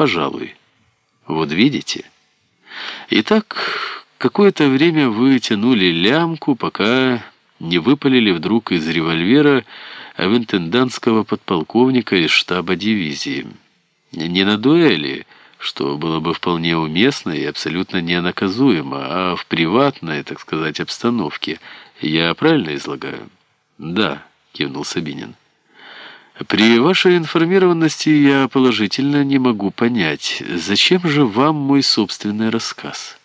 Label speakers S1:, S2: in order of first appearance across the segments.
S1: Пожалуй. Вот видите? Итак, какое-то время вы тянули лямку, пока не выпалили вдруг из револьвера авентендантского подполковника из штаба дивизии. Не на дуэли, что было бы вполне уместно и абсолютно ненаказуемо, а в приватной, так сказать, обстановке. Я правильно излагаю? Да, кивнул Сабинин. При вашей информированности я положительно не могу понять, зачем же вам мой собственный рассказ?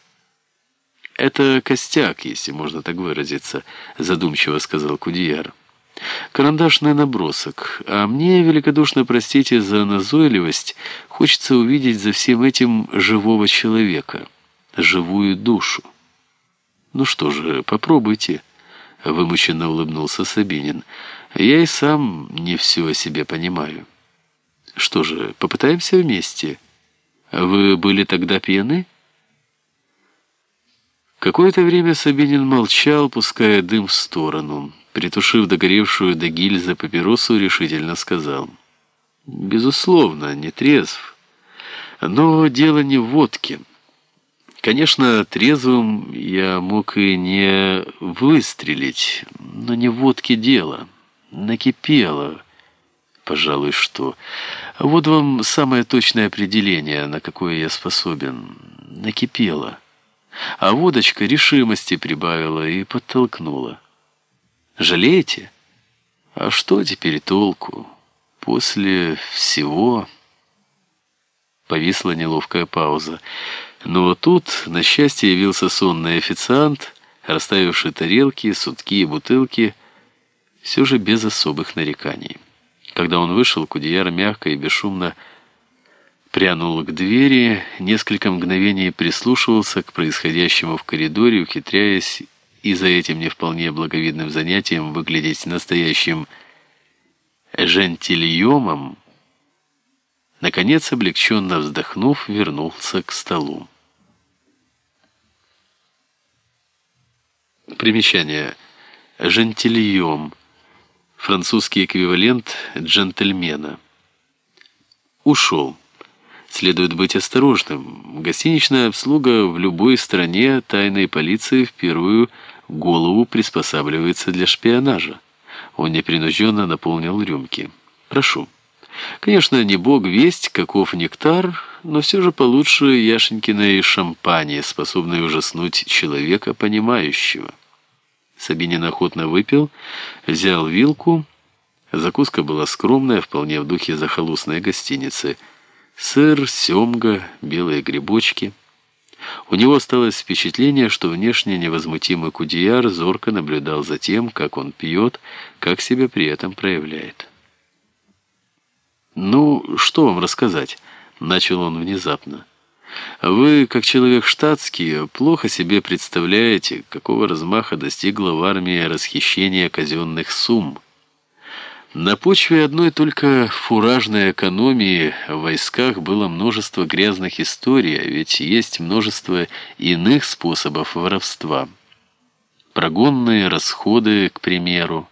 S1: Это костяк, если можно так выразиться, задумчиво сказал Кудияр. Карандашный набросок, а мне, великодушно простите за назойливость, хочется увидеть за всем этим живого человека, живую душу. Ну что же, попробуйте, вымученно улыбнулся Сабинин. Я и сам не все о себе понимаю. Что же, попытаемся вместе? Вы были тогда пьяны? Какое-то время Сабинин молчал, пуская дым в сторону. Притушив догоревшую до гильзы папиросу, решительно сказал. «Безусловно, не трезв. Но дело не в водке. Конечно, трезвым я мог и не выстрелить, но не в водке дело. Накипело. Пожалуй, что. Вот вам самое точное определение, на какое я способен. Накипело. А водочка решимости прибавила и подтолкнула. Жалеете? А что теперь толку? После всего... Повисла неловкая пауза. Но тут, на счастье, явился сонный официант, расставивший тарелки, сутки и бутылки, все же без особых нареканий. Когда он вышел, Кудеяр мягко и бесшумно прянул к двери, несколько мгновений прислушивался к происходящему в коридоре, ухитряясь и за этим не вполне благовидным занятием выглядеть настоящим жентильемом, наконец, облегченно вздохнув, вернулся к столу. Примечание. Жентильем. Французский эквивалент джентльмена. Ушел. Следует быть осторожным. Гостиничная обслуга в любой стране тайной полиции в первую голову приспосабливается для шпионажа. Он непринужденно наполнил рюмки. «Прошу». Конечно, не бог весть, каков нектар, но все же получше Яшенькиной шампани, способной ужаснуть человека, понимающего. Сабинин охотно выпил, взял вилку. Закуска была скромная, вполне в духе захолустной гостиницы – Сыр, семга, белые грибочки. У него осталось впечатление, что внешне невозмутимый Кудияр зорко наблюдал за тем, как он пьет, как себя при этом проявляет. «Ну, что вам рассказать?» — начал он внезапно. «Вы, как человек штатский, плохо себе представляете, какого размаха достигла в армии расхищение казенных сумм. На почве одной только фуражной экономии в войсках было множество грязных историй, а ведь есть множество иных способов воровства. Прогонные расходы, к примеру.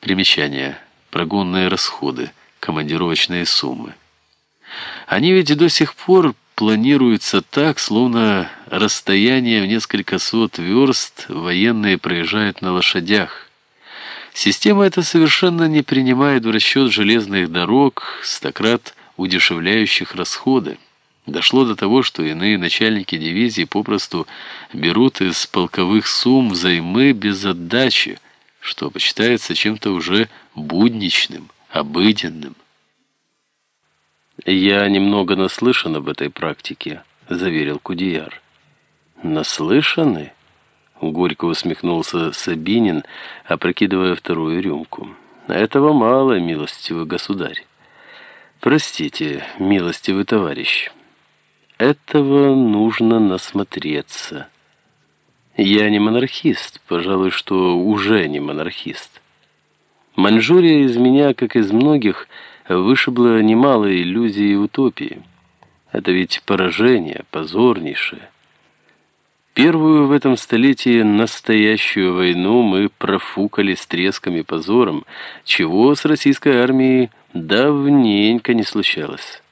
S1: Примечание. Прогонные расходы, командировочные суммы. Они ведь до сих пор планируются так, словно расстояние в несколько сот верст военные проезжают на лошадях. Система эта совершенно не принимает в расчет железных дорог, стократ удешевляющих расходы. Дошло до того, что иные начальники дивизии попросту берут из полковых сумм взаймы без отдачи, что почитается чем-то уже будничным, обыденным. «Я немного наслышан об этой практике», — заверил Кудияр. «Наслышаны?» Горько усмехнулся Сабинин, опрокидывая вторую рюмку. «Этого мало, милостивый государь. Простите, милостивый товарищ. Этого нужно насмотреться. Я не монархист, пожалуй, что уже не монархист. Маньчжурия из меня, как из многих, вышибла немало иллюзий и утопии. Это ведь поражение, позорнейшее. Первую в этом столетии настоящую войну мы профукали с треском и позором, чего с российской армией Давненько не случалось.